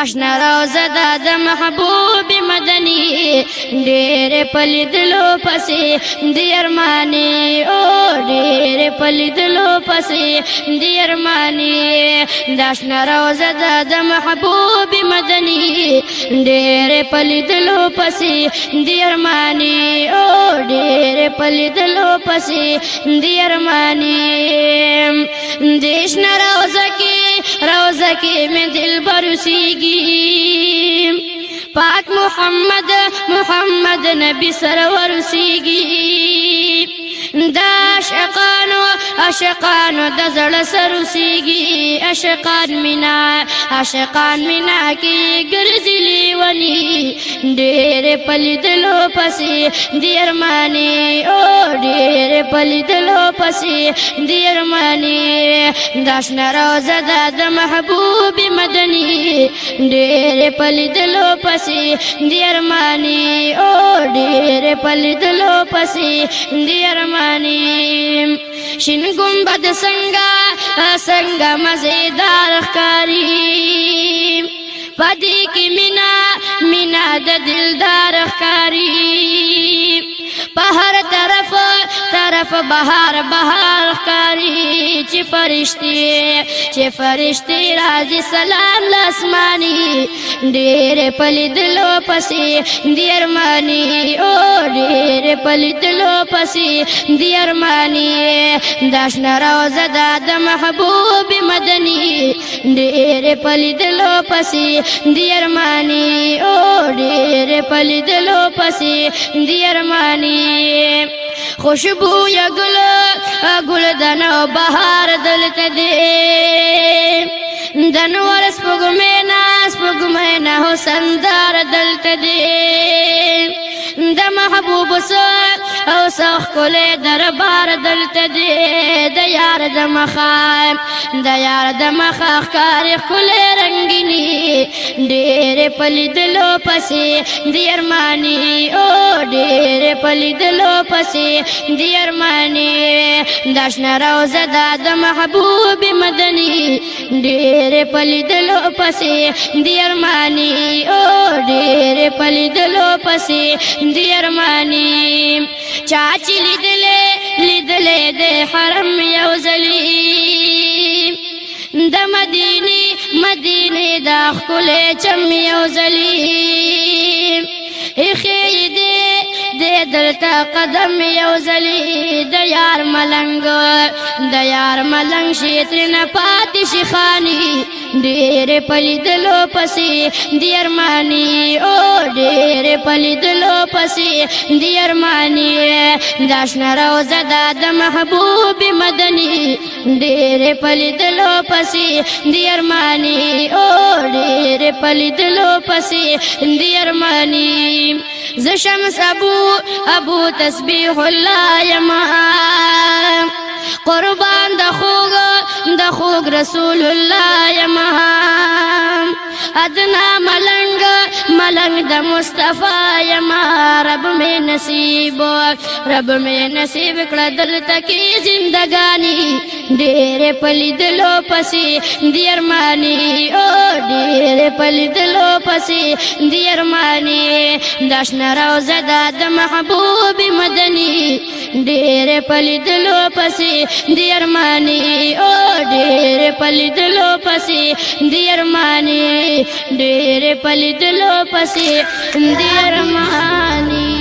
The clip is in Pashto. آشنا روزه دا د محبوب مدني ډېر په لیدلو پسې د ارمانې پلیدلو پسې دی ارمانی داشنا روزه د محبوب مدني ډېر پلیدلو پسې دی ارمانی او ډېر پلیدلو پسې دی ارمانی دشنا روزه کې روزه کې مې دل برسيږي پاک محمد محمد نبی سرور سیگی د عاشقانو عاشقانو د زړه سروسیږي عاشقان مینا عاشقان ویني ډېر پلیدلو پسې دیرمانی او ډېر پلیدلو پسې دیرمانی داش ناروزه د محبوب مدني ډېر پلیدلو پسې دیرمانی او ډېر پلیدلو پسې دیرمانی شین ګمبد څنګه څنګه مزیدار ښکاری پدې کې مینا مینا د دلدار ښکاری په هر طرف طرف بهار بهار ښکاری چې فرشتي چې فرشتي راځي سلام لاسماني ډېر پلیدلو پسې ډېر مانی او ډېر پلیدلو پسې ډېر مانی داشن روزه د محبوب مدني ډېر پلیدلو پسې ډېر مانی او ډېر پلیدلو پسې ډېر مانی خوشبو یا گل گل دنو بهار دلته دی دنور سپګمې نه سپګمې نه سندار دلته دی د محبوب سره او سخ کولې دربار دلته دی د یار د مخام د یار د مخخ کار کولې رنگینی ډېر پلي دلو پسې دیر مانی او ډېر پلي دلو پسې دی ارمانی داشنا روزه د محبوب مدني ډېر پلیدلو پسې دی ارمانی او ډېر پلیدلو پسې دی ارمانی چا چې لیدلې لیدلې د حرم یو زلی د مدینه مدینه د خپل چم یو زلی اخی دې دلته قدم یو زلی د یار ملنګ د یار ملنګ شیتر نه پاتې شي خاني ډېر پلیدلو پسې دیر مانی او ډېر پلیدلو پسې دیر مانی داشنه روزه د محبوب مدني ډېر پلیدلو پسې دیر مانی او ډېر پلیدلو پسې دیر مانی زشم سبو ابو تسبیح الله یما قربان د خوګ د خوګ رسول الله یما ادنا ملنګ ملنګ د مصطفی یما رب می نصیب رب می نصیب کړه دل تکي زندګانی ډېر پلید لو پسې ډېر مانی او ډېر پلید پسې دی ارمانی داشن روزه دا د محبوب مدني ډېر پلیدلو پسې دی ارمانی او ډېر پلیدلو پسې دی ارمانی ډېر پلیدلو پسې دی ارمانی